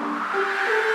Música